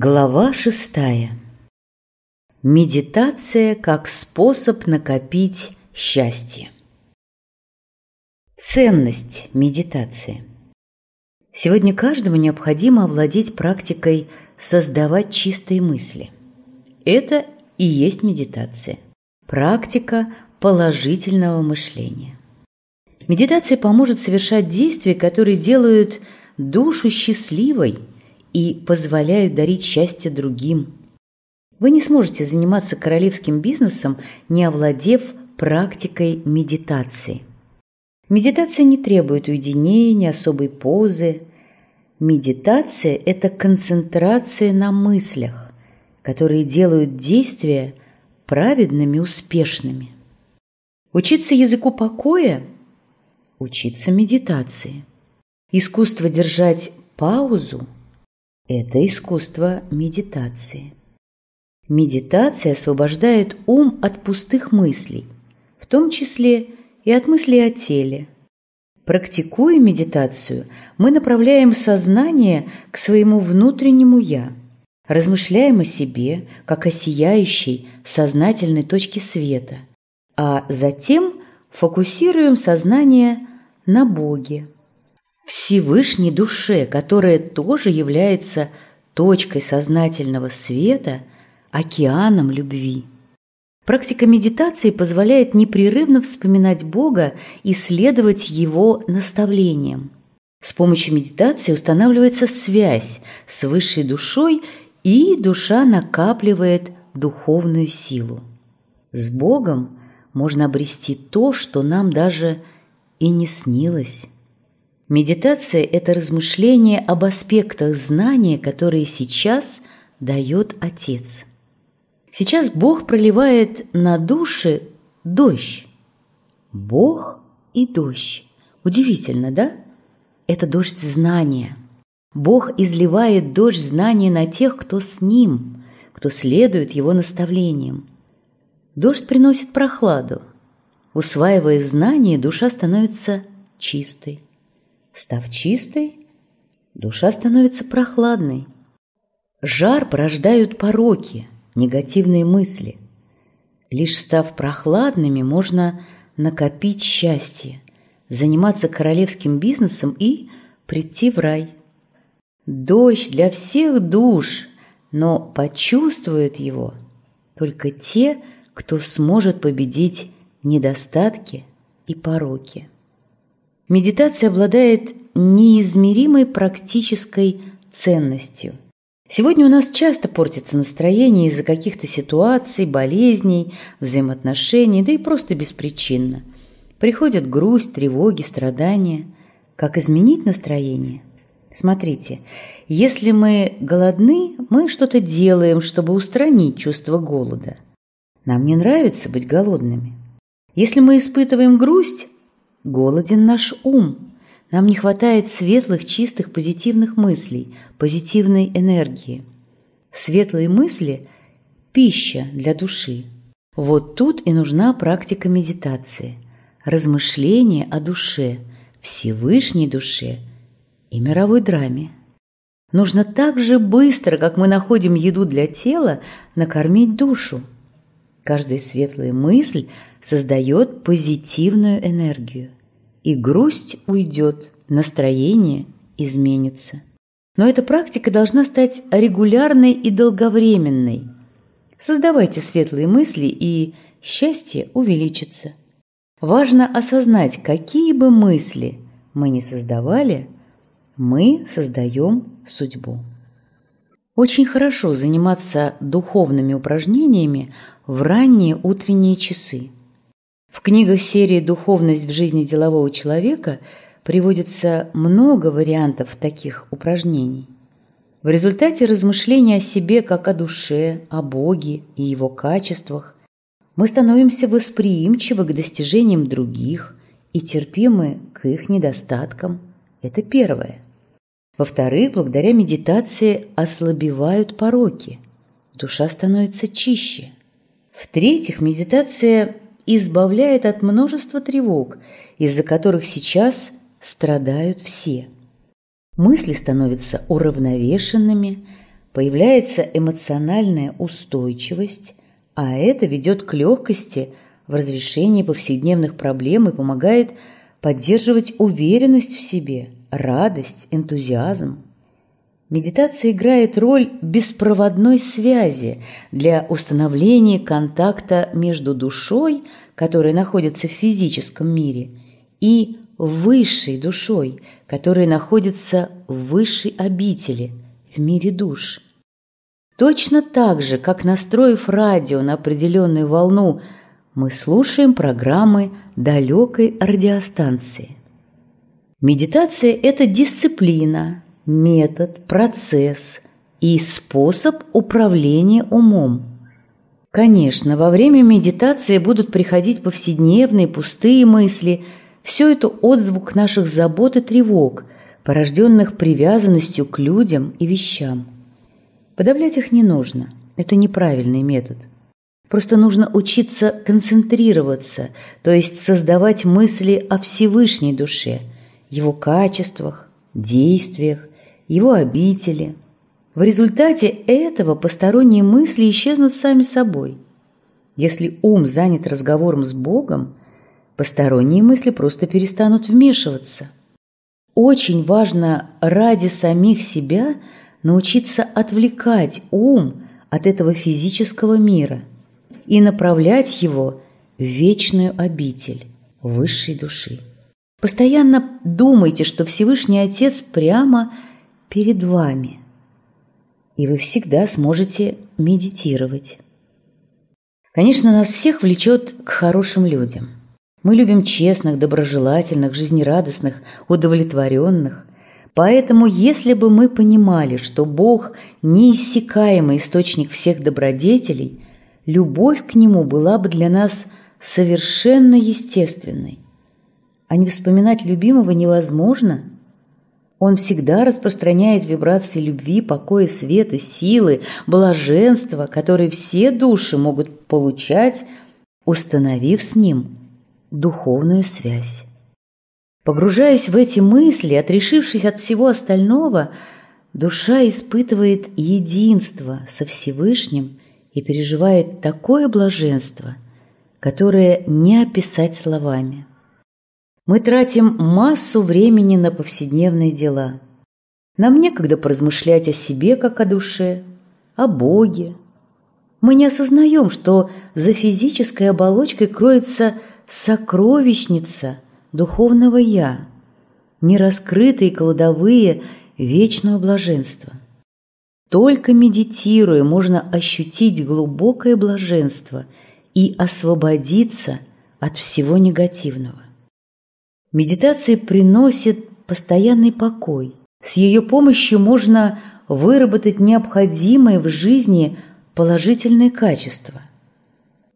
Глава шестая. Медитация как способ накопить счастье. Ценность медитации. Сегодня каждому необходимо овладеть практикой создавать чистые мысли. Это и есть медитация. Практика положительного мышления. Медитация поможет совершать действия, которые делают душу счастливой – и позволяют дарить счастье другим. Вы не сможете заниматься королевским бизнесом, не овладев практикой медитации. Медитация не требует уединения, особой позы. Медитация – это концентрация на мыслях, которые делают действия праведными, успешными. Учиться языку покоя – учиться медитации. Искусство держать паузу – это искусство медитации. Медитация освобождает ум от пустых мыслей, в том числе и от мыслей о теле. Практикуя медитацию, мы направляем сознание к своему внутреннему «я», размышляем о себе, как о сияющей, сознательной точке света, а затем фокусируем сознание на Боге. Всевышней душе, которая тоже является точкой сознательного света, океаном любви. Практика медитации позволяет непрерывно вспоминать Бога и следовать Его наставлениям. С помощью медитации устанавливается связь с высшей душой, и душа накапливает духовную силу. С Богом можно обрести то, что нам даже и не снилось. Медитация – это размышление об аспектах знания, которые сейчас дает Отец. Сейчас Бог проливает на души дождь. Бог и дождь. Удивительно, да? Это дождь знания. Бог изливает дождь знания на тех, кто с Ним, кто следует Его наставлениям. Дождь приносит прохладу. Усваивая знания, душа становится чистой. Став чистой, душа становится прохладной. Жар порождают пороки, негативные мысли. Лишь став прохладными, можно накопить счастье, заниматься королевским бизнесом и прийти в рай. Дождь для всех душ, но почувствуют его только те, кто сможет победить недостатки и пороки. Медитация обладает неизмеримой практической ценностью. Сегодня у нас часто портится настроение из-за каких-то ситуаций, болезней, взаимоотношений, да и просто беспричинно. Приходят грусть, тревоги, страдания. Как изменить настроение? Смотрите, если мы голодны, мы что-то делаем, чтобы устранить чувство голода. Нам не нравится быть голодными. Если мы испытываем грусть, Голоден наш ум. Нам не хватает светлых, чистых, позитивных мыслей, позитивной энергии. Светлые мысли – пища для души. Вот тут и нужна практика медитации, размышление о душе, Всевышней душе и мировой драме. Нужно так же быстро, как мы находим еду для тела, накормить душу. Каждая светлая мысль создает позитивную энергию. И грусть уйдет, настроение изменится. Но эта практика должна стать регулярной и долговременной. Создавайте светлые мысли, и счастье увеличится. Важно осознать, какие бы мысли мы ни создавали, мы создаем судьбу. Очень хорошо заниматься духовными упражнениями в ранние утренние часы. В книгах серии «Духовность в жизни делового человека» приводится много вариантов таких упражнений. В результате размышления о себе как о душе, о Боге и его качествах мы становимся восприимчивы к достижениям других и терпимы к их недостаткам. Это первое. Во-вторых, благодаря медитации ослабевают пороки. Душа становится чище – в-третьих, медитация избавляет от множества тревог, из-за которых сейчас страдают все. Мысли становятся уравновешенными, появляется эмоциональная устойчивость, а это ведет к легкости в разрешении повседневных проблем и помогает поддерживать уверенность в себе, радость, энтузиазм. Медитация играет роль беспроводной связи для установления контакта между душой, которая находится в физическом мире, и высшей душой, которая находится в высшей обители, в мире душ. Точно так же, как настроив радио на определенную волну, мы слушаем программы далекой радиостанции. Медитация – это дисциплина, метод, процесс и способ управления умом. Конечно, во время медитации будут приходить повседневные пустые мысли. Все это отзвук наших забот и тревог, порожденных привязанностью к людям и вещам. Подавлять их не нужно. Это неправильный метод. Просто нужно учиться концентрироваться, то есть создавать мысли о Всевышней душе, его качествах, действиях, его обители. В результате этого посторонние мысли исчезнут сами собой. Если ум занят разговором с Богом, посторонние мысли просто перестанут вмешиваться. Очень важно ради самих себя научиться отвлекать ум от этого физического мира и направлять его в вечную обитель высшей души. Постоянно думайте, что Всевышний Отец прямо – перед вами, и вы всегда сможете медитировать. Конечно, нас всех влечет к хорошим людям. Мы любим честных, доброжелательных, жизнерадостных, удовлетворенных. Поэтому, если бы мы понимали, что Бог – неиссякаемый источник всех добродетелей, любовь к Нему была бы для нас совершенно естественной. А не вспоминать любимого невозможно – он всегда распространяет вибрации любви, покоя, света, силы, блаженства, которые все души могут получать, установив с ним духовную связь. Погружаясь в эти мысли, отрешившись от всего остального, душа испытывает единство со Всевышним и переживает такое блаженство, которое не описать словами. Мы тратим массу времени на повседневные дела. Нам некогда поразмышлять о себе, как о душе, о Боге. Мы не осознаем, что за физической оболочкой кроется сокровищница духовного «Я», нераскрытые кладовые вечного блаженства. Только медитируя можно ощутить глубокое блаженство и освободиться от всего негативного. Медитация приносит постоянный покой. С ее помощью можно выработать необходимые в жизни положительные качества.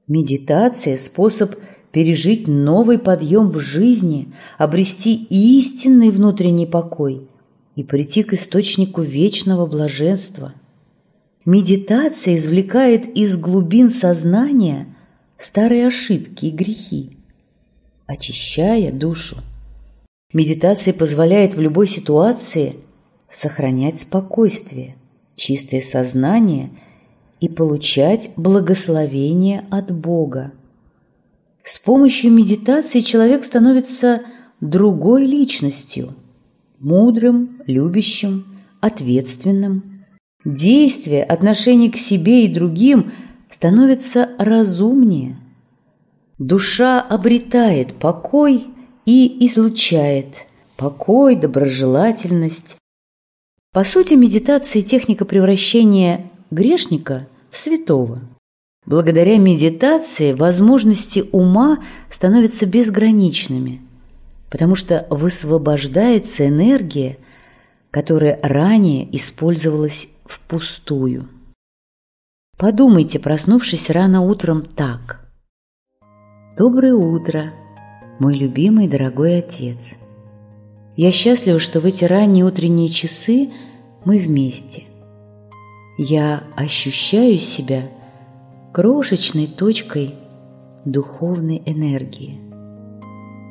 Медитация – способ пережить новый подъем в жизни, обрести истинный внутренний покой и прийти к источнику вечного блаженства. Медитация извлекает из глубин сознания старые ошибки и грехи очищая душу. Медитация позволяет в любой ситуации сохранять спокойствие, чистое сознание и получать благословение от Бога. С помощью медитации человек становится другой личностью, мудрым, любящим, ответственным. Действие, отношение к себе и другим становится разумнее, Душа обретает покой и излучает покой, доброжелательность. По сути, медитация – техника превращения грешника в святого. Благодаря медитации возможности ума становятся безграничными, потому что высвобождается энергия, которая ранее использовалась впустую. Подумайте, проснувшись рано утром так – Доброе утро, мой любимый дорогой отец. Я счастлива, что в эти ранние утренние часы мы вместе. Я ощущаю себя крошечной точкой духовной энергии.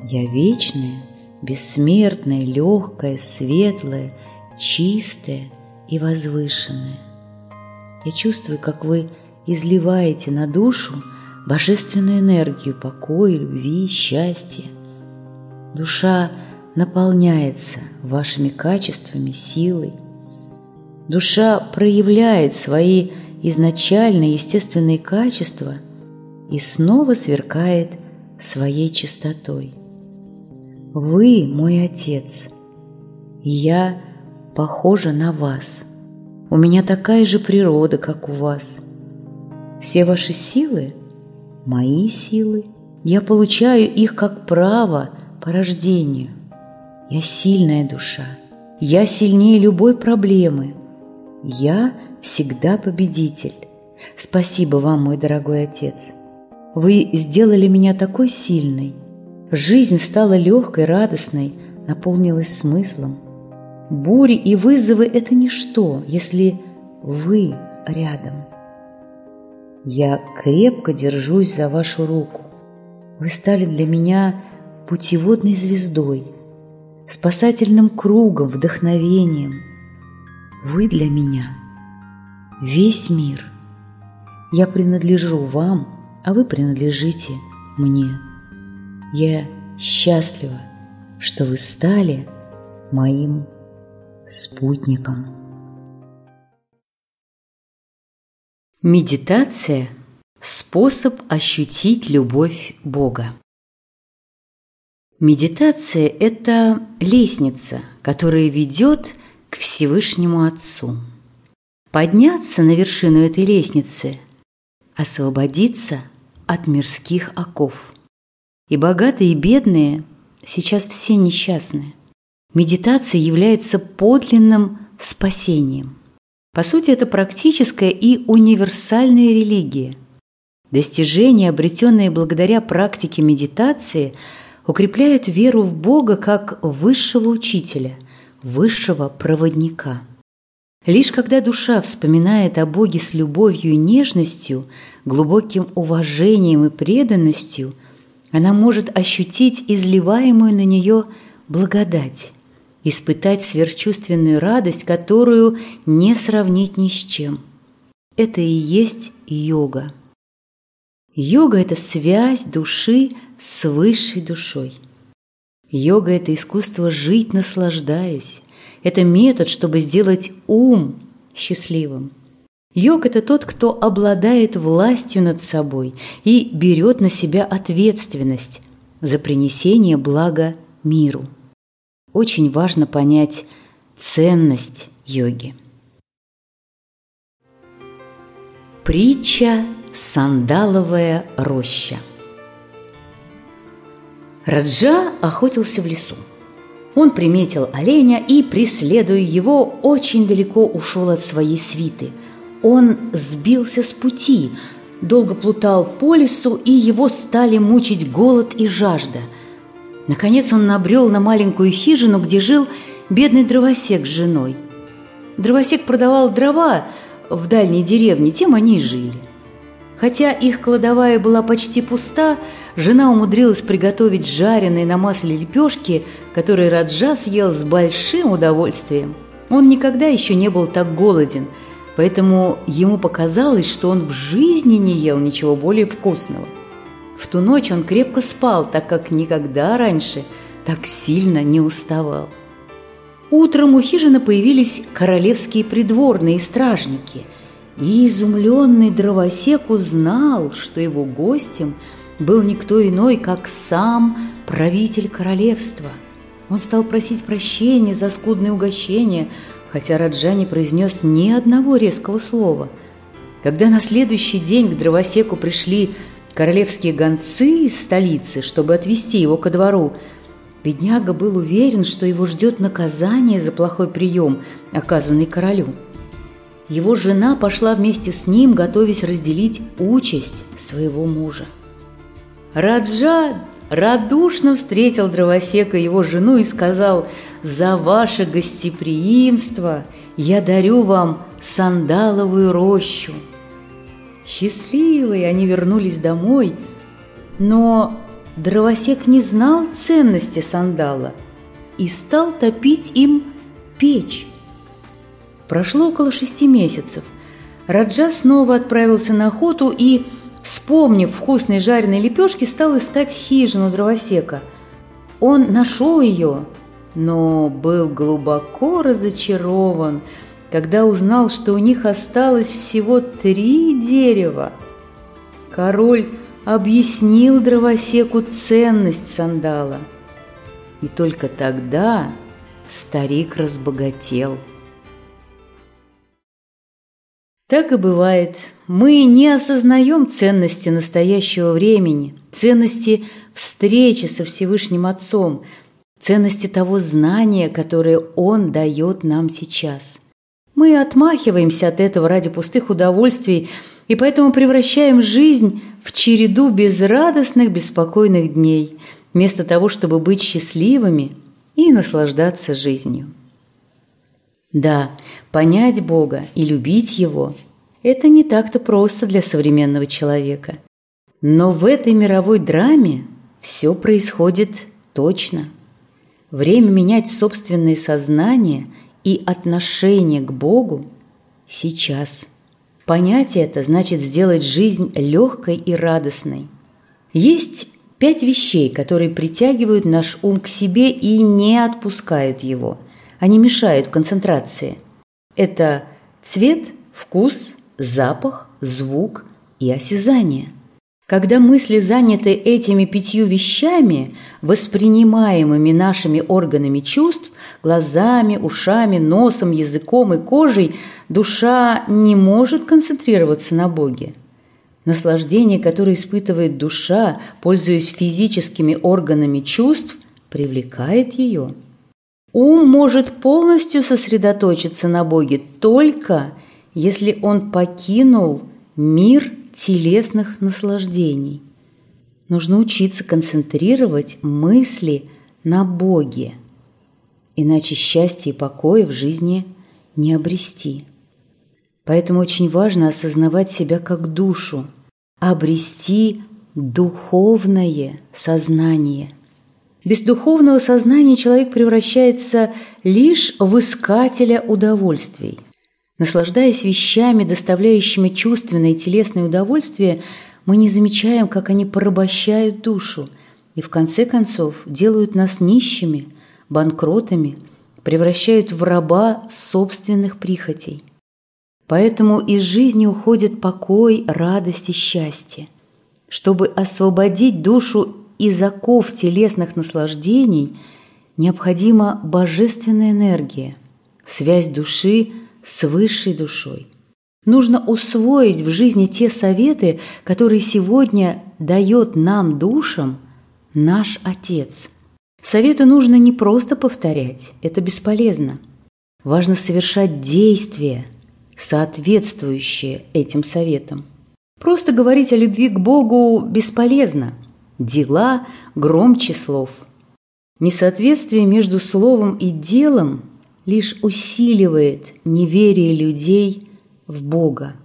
Я вечная, бессмертная, легкая, светлая, чистая и возвышенная. Я чувствую, как вы изливаете на душу божественную энергию покоя, любви, счастья. Душа наполняется вашими качествами, силой. Душа проявляет свои изначально естественные качества и снова сверкает своей чистотой. Вы мой отец, и я похожа на вас. У меня такая же природа, как у вас. Все ваши силы – мои силы. Я получаю их как право по рождению. Я сильная душа. Я сильнее любой проблемы. Я всегда победитель. Спасибо вам, мой дорогой отец. Вы сделали меня такой сильной. Жизнь стала легкой, радостной, наполнилась смыслом. Бури и вызовы – это ничто, если вы рядом. Я крепко держусь за вашу руку. Вы стали для меня путеводной звездой, спасательным кругом, вдохновением. Вы для меня весь мир. Я принадлежу вам, а вы принадлежите мне. Я счастлива, что вы стали моим спутником. Медитация – способ ощутить любовь Бога. Медитация – это лестница, которая ведет к Всевышнему Отцу. Подняться на вершину этой лестницы – освободиться от мирских оков. И богатые, и бедные сейчас все несчастны. Медитация является подлинным спасением. По сути, это практическая и универсальная религия. Достижения, обретенные благодаря практике медитации – укрепляют веру в Бога как высшего учителя, высшего проводника. Лишь когда душа вспоминает о Боге с любовью и нежностью, глубоким уважением и преданностью, она может ощутить изливаемую на нее благодать, испытать сверхчувственную радость, которую не сравнить ни с чем. Это и есть йога. Йога – это связь души с высшей душой. Йога – это искусство жить, наслаждаясь. Это метод, чтобы сделать ум счастливым. Йог – это тот, кто обладает властью над собой и берет на себя ответственность за принесение блага миру. Очень важно понять ценность йоги. Притча «Сандаловая роща» Раджа охотился в лесу. Он приметил оленя и, преследуя его, очень далеко ушел от своей свиты. Он сбился с пути, долго плутал по лесу, и его стали мучить голод и жажда. Наконец он набрел на маленькую хижину, где жил бедный дровосек с женой. Дровосек продавал дрова в дальней деревне, тем они и жили. Хотя их кладовая была почти пуста, жена умудрилась приготовить жареные на масле лепешки, которые Раджа съел с большим удовольствием. Он никогда еще не был так голоден, поэтому ему показалось, что он в жизни не ел ничего более вкусного. В ту ночь он крепко спал, так как никогда раньше так сильно не уставал. Утром у хижины появились королевские придворные стражники – и изумленный дровосек узнал, что его гостем был никто иной, как сам правитель королевства. Он стал просить прощения за скудное угощение, хотя Раджа не произнес ни одного резкого слова. Когда на следующий день к дровосеку пришли королевские гонцы из столицы, чтобы отвезти его ко двору, бедняга был уверен, что его ждет наказание за плохой прием, оказанный королю. Его жена пошла вместе с ним, готовясь разделить участь своего мужа. Раджа радушно встретил дровосека его жену и сказал «За ваше гостеприимство я дарю вам сандаловую рощу». Счастливые они вернулись домой, но дровосек не знал ценности сандала и стал топить им печь. Прошло около шести месяцев. Раджа снова отправился на охоту и, вспомнив вкусные жареные лепешки, стал искать хижину дровосека. Он нашел ее, но был глубоко разочарован, когда узнал, что у них осталось всего три дерева. Король объяснил дровосеку ценность сандала. И только тогда старик разбогател. Так и бывает. Мы не осознаем ценности настоящего времени, ценности встречи со Всевышним Отцом, ценности того знания, которое Он дает нам сейчас. Мы отмахиваемся от этого ради пустых удовольствий и поэтому превращаем жизнь в череду безрадостных, беспокойных дней, вместо того, чтобы быть счастливыми и наслаждаться жизнью. Да, понять Бога и любить Его – это не так-то просто для современного человека. Но в этой мировой драме все происходит точно. Время менять собственное сознание и отношение к Богу сейчас. Понять это значит сделать жизнь легкой и радостной. Есть пять вещей, которые притягивают наш ум к себе и не отпускают его – они мешают концентрации. Это цвет, вкус, запах, звук и осязание. Когда мысли заняты этими пятью вещами, воспринимаемыми нашими органами чувств, глазами, ушами, носом, языком и кожей, душа не может концентрироваться на Боге. Наслаждение, которое испытывает душа, пользуясь физическими органами чувств, привлекает ее – Ум может полностью сосредоточиться на Боге только если он покинул мир телесных наслаждений. Нужно учиться концентрировать мысли на Боге, иначе счастья и покоя в жизни не обрести. Поэтому очень важно осознавать себя как душу, обрести духовное сознание – без духовного сознания человек превращается лишь в искателя удовольствий. Наслаждаясь вещами, доставляющими чувственное и телесное удовольствие, мы не замечаем, как они порабощают душу и в конце концов делают нас нищими, банкротами, превращают в раба собственных прихотей. Поэтому из жизни уходит покой, радость и счастье. Чтобы освободить душу из оков телесных наслаждений необходима божественная энергия, связь души с высшей душой. Нужно усвоить в жизни те советы, которые сегодня дает нам душам наш Отец. Советы нужно не просто повторять, это бесполезно. Важно совершать действия, соответствующие этим советам. Просто говорить о любви к Богу бесполезно – Дела громче слов. Несоответствие между словом и делом лишь усиливает неверие людей в Бога.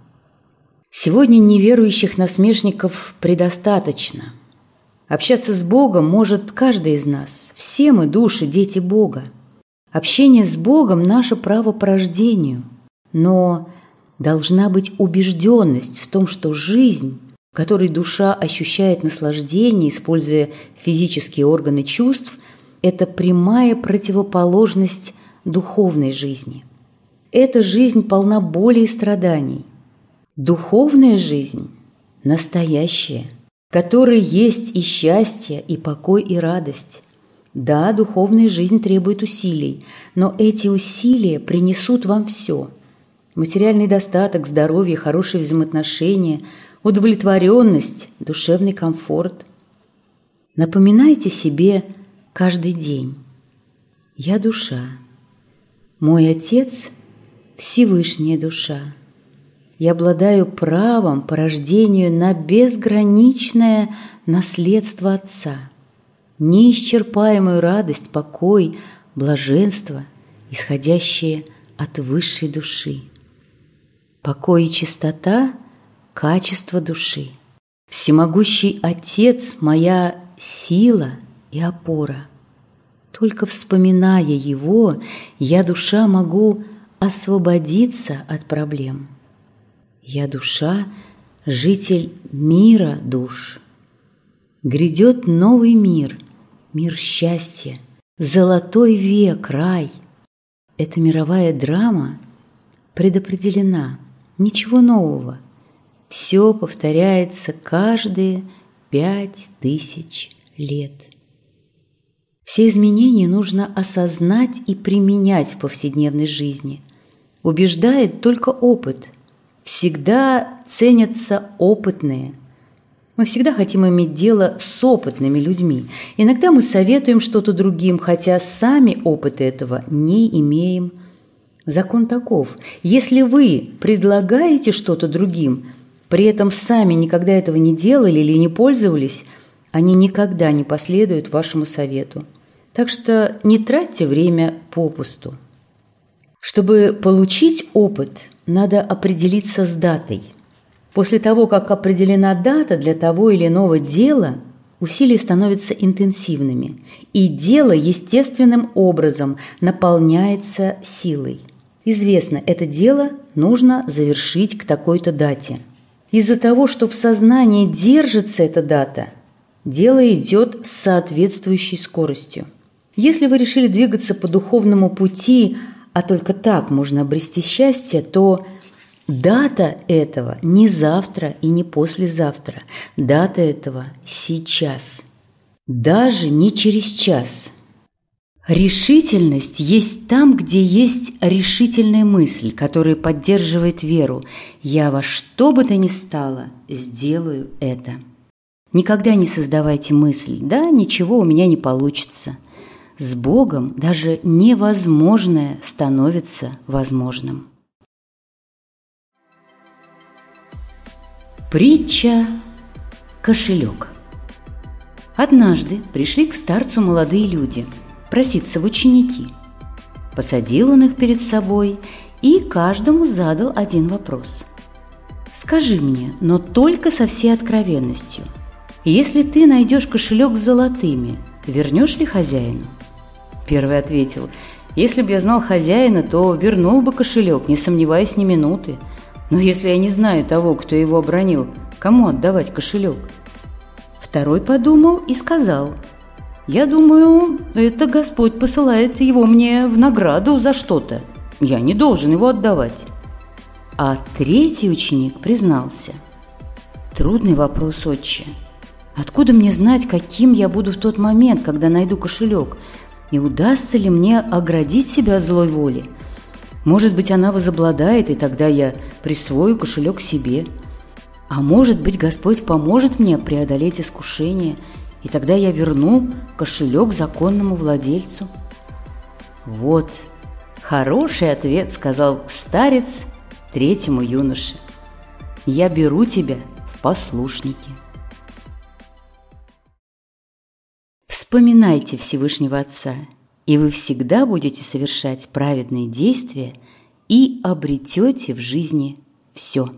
Сегодня неверующих насмешников предостаточно. Общаться с Богом может каждый из нас. Все мы души, дети Бога. Общение с Богом – наше право по рождению. Но должна быть убежденность в том, что жизнь которой душа ощущает наслаждение, используя физические органы чувств, это прямая противоположность духовной жизни. Эта жизнь полна боли и страданий. Духовная жизнь – настоящая, которой есть и счастье, и покой, и радость. Да, духовная жизнь требует усилий, но эти усилия принесут вам все – материальный достаток, здоровье, хорошие взаимоотношения – удовлетворенность, душевный комфорт. Напоминайте себе каждый день. Я душа. Мой Отец – Всевышняя душа. Я обладаю правом по рождению на безграничное наследство Отца, неисчерпаемую радость, покой, блаженство, исходящее от высшей души. Покой и чистота – качество души. Всемогущий Отец – моя сила и опора. Только вспоминая Его, я, душа, могу освободиться от проблем. Я душа, житель мира душ. Грядет новый мир, мир счастья, золотой век, рай. Эта мировая драма предопределена, ничего нового. Все повторяется каждые пять тысяч лет. Все изменения нужно осознать и применять в повседневной жизни. Убеждает только опыт. Всегда ценятся опытные. Мы всегда хотим иметь дело с опытными людьми. Иногда мы советуем что-то другим, хотя сами опыта этого не имеем. Закон таков. Если вы предлагаете что-то другим, при этом сами никогда этого не делали или не пользовались, они никогда не последуют вашему совету. Так что не тратьте время попусту. Чтобы получить опыт, надо определиться с датой. После того, как определена дата для того или иного дела, усилия становятся интенсивными, и дело естественным образом наполняется силой. Известно, это дело нужно завершить к такой-то дате. Из-за того, что в сознании держится эта дата, дело идет с соответствующей скоростью. Если вы решили двигаться по духовному пути, а только так можно обрести счастье, то дата этого не завтра и не послезавтра. Дата этого сейчас. Даже не через час. Решительность есть там, где есть решительная мысль, которая поддерживает веру. Я во что бы то ни стало сделаю это. Никогда не создавайте мысль «да, ничего у меня не получится». С Богом даже невозможное становится возможным. Притча «Кошелек». Однажды пришли к старцу молодые люди проситься в ученики. Посадил он их перед собой и каждому задал один вопрос. «Скажи мне, но только со всей откровенностью, если ты найдешь кошелек с золотыми, вернешь ли хозяину?» Первый ответил, «Если бы я знал хозяина, то вернул бы кошелек, не сомневаясь ни минуты. Но если я не знаю того, кто его обронил, кому отдавать кошелек?» Второй подумал и сказал, «Я думаю, это Господь посылает его мне в награду за что-то. Я не должен его отдавать». А третий ученик признался, «Трудный вопрос, отче. Откуда мне знать, каким я буду в тот момент, когда найду кошелек? И удастся ли мне оградить себя от злой воли? Может быть, она возобладает, и тогда я присвою кошелек себе. А может быть, Господь поможет мне преодолеть искушение, и тогда я верну кошелек законному владельцу. Вот, хороший ответ, сказал старец третьему юноше. Я беру тебя в послушники. Вспоминайте Всевышнего Отца, и вы всегда будете совершать праведные действия и обретете в жизни все.